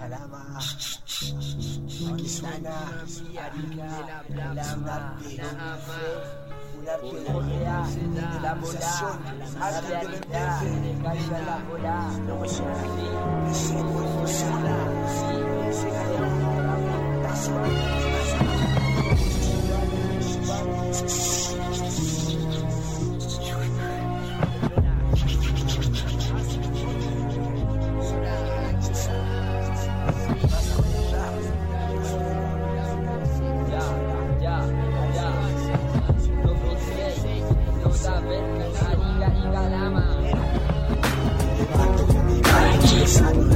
Jalama. Aquí suena el arte, un arte de la de la acusación, arte de la no es una es muy sola, rezando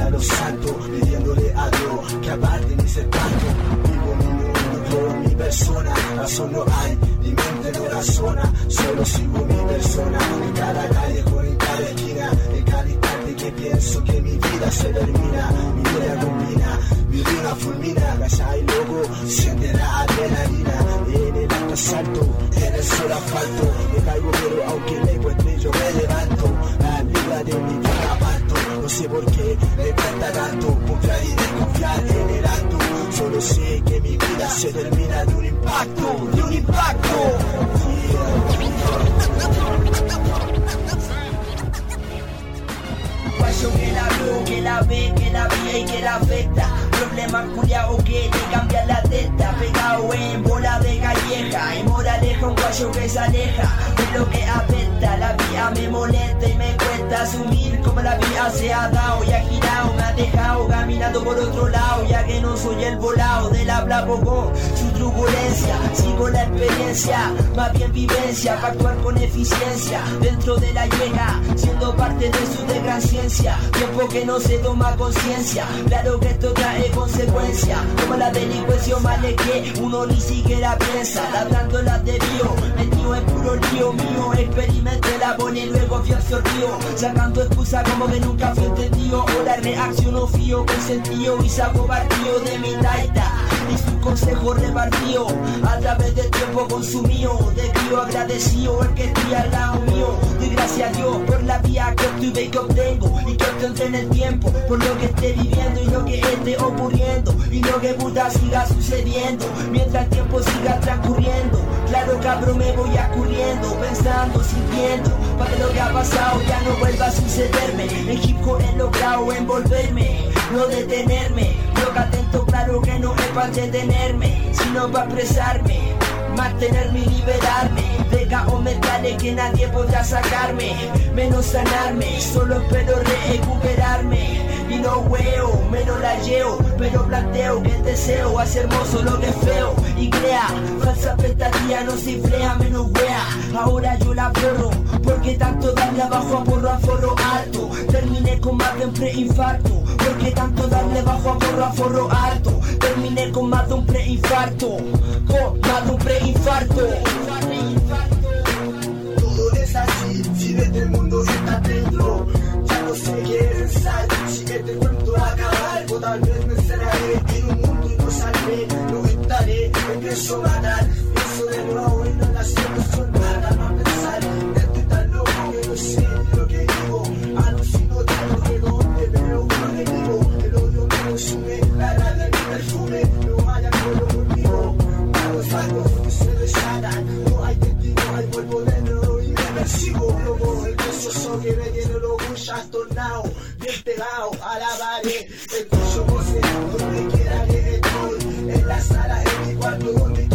a los santos, pidiéndole a Dios que aparte mi sepulcro. Vivo mi mundo, toda mi persona, razón no hay, mi mente no razona, solo sigo mi persona. En cada calle, en cada esquina, en cada instante que pienso que mi vida se termina, mi vida combina, mi vida fulmina, casa y loco, siente la adrenalina, en el alto salto, en el asfalto, me caigo pero aunque me encuentre yo me levanto, la vida de mi aparto, no sé por qué me cuesta tanto, confiar y desconfiar en solo sé que mi vida se termina de un impacto, de un impacto. Guayo que la vio, que la ve, que la ve y que la afecta. Problema culiao que le cambia la teta. Pegado en bola de galleja. Y moraleja un guayo que se aleja de lo que afecta. La vía me molesta y me cuesta asumir como la vía se ha dado y ha girado. Me ha dejado caminando por otro lado. Ya que no soy el volado del habla poco. Su turbulencia, sigo la experiencia. Más bien vivencia para actuar con eficiencia. Dentro de la llega, siendo parte de su de gran ciencia. Tiempo que no se toma conciencia. Claro que esto trae consecuencia. Como la delincuencia o male que uno ni siquiera piensa. Labrando las de bio, metido en puro lío mío. Experimenté la pone y luego fui absorbido. Sacando excusa como que nunca fui entendido. Ahora reacciono fío con sentido y saco partido de mi taita. Y su consejo repartido a través del tiempo consumido. De crío agradecido el que estoy al lado mío. Doy gracias a Dios por la vía que obtuve y que obtengo. Y que obtendré en el tiempo. Por lo que esté viviendo y lo que esté ocurriendo. Y lo que puta siga sucediendo. Mientras el tiempo siga transcurriendo. Claro cabrón me voy acurriendo. Pensando, sintiendo. Para lo que ha pasado ya no vuelva a sucederme. En hip hop he logrado envolverme. No detenerme. Lo que atento claro que no es para detenerme. Sino para expresarme mantenerme y liberarme de caos mentales que nadie podrá sacarme, menos sanarme, solo espero recuperarme y no hueo, menos la llevo, pero planteo que el deseo hace hermoso lo que es feo y crea falsa expectativa no se inflea menos wea, ahora yo la borro porque tanto darle abajo a porro a forro alto, terminé con más de un preinfarto, porque tanto darle abajo a porro a forro alto, terminé con más de un preinfarto, con más de un preinfarto. Todo es así, si desde el mundo está dentro, ya no sé qué pensar, si este cuento acabar, o tal vez me encerraré en un mundo y no saldré, no estaré, empiezo a precioso que me tiene los bullas tornado, bien pegado a la pared, escucho voces donde quiera que estoy, en la sala, en mi cuarto, donde